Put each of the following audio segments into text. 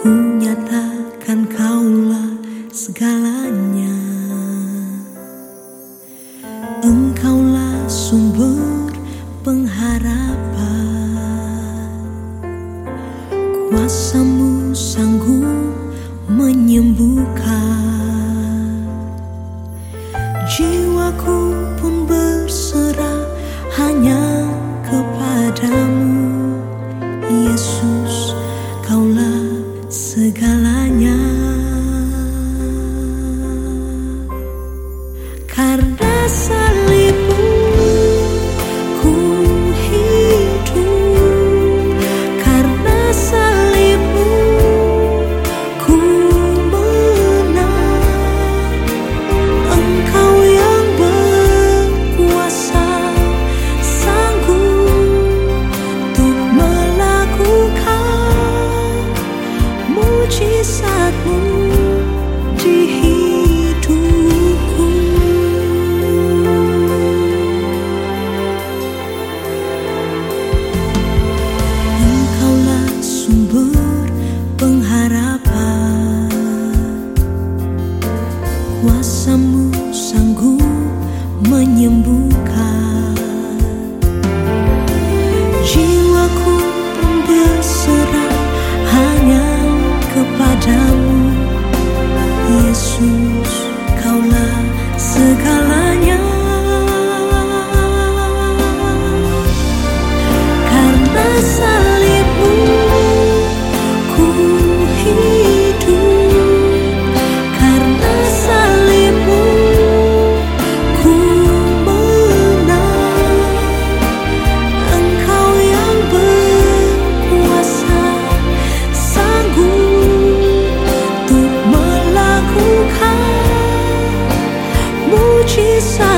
Kunyatakan kaulah segalanya. Engkaulah sumber pengharapan. Kuasamu sanggup menyembuhkan sun. nunca. 想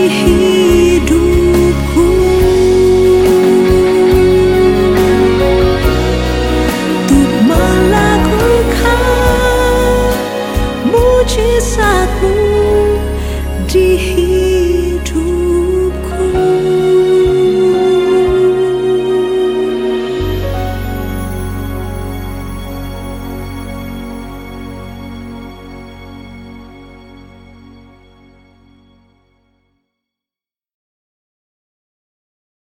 你一